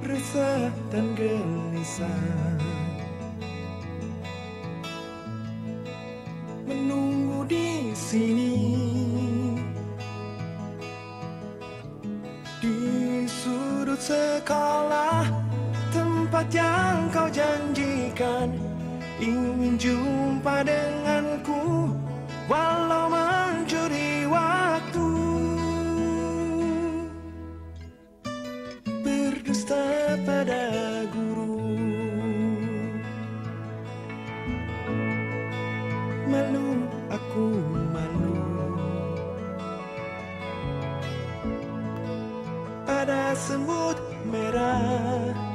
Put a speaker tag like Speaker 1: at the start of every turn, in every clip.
Speaker 1: Resah dan gelisah. Menunggu di sini. Di sudut sekolah Yang kau janjikan Ingin jumpa denganku Walau mencuri waktu. Berdusta pada guru Malu aku malu. Ada semut merah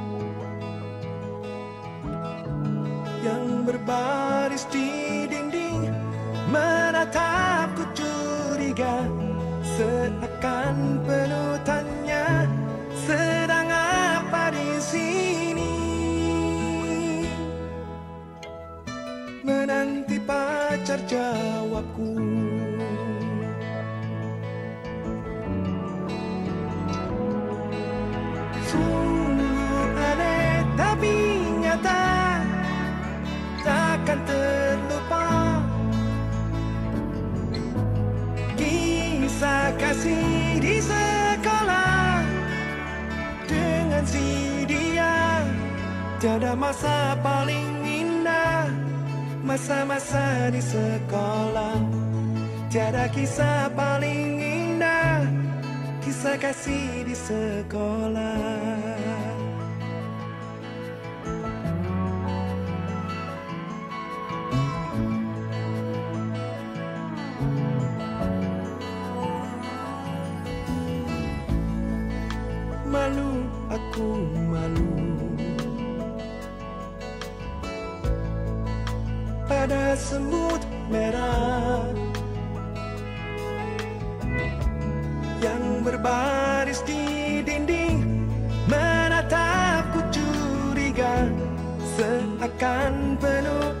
Speaker 1: Seakan penuh tanya Sedang apa di sini? Menanti pacar jawabku Kisah kasih di sekolah. Dengan si dia Tiada masa paling indah. Masa-masa di sekolah Tiada kisah paling indah. Kisah kasih di sekolah Pada semut merah Yang berbaris di dinding Menatapku curiga Seakan penuh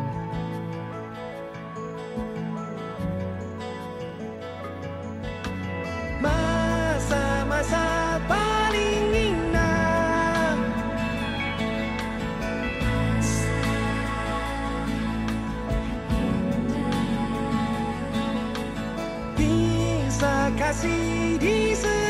Speaker 1: as he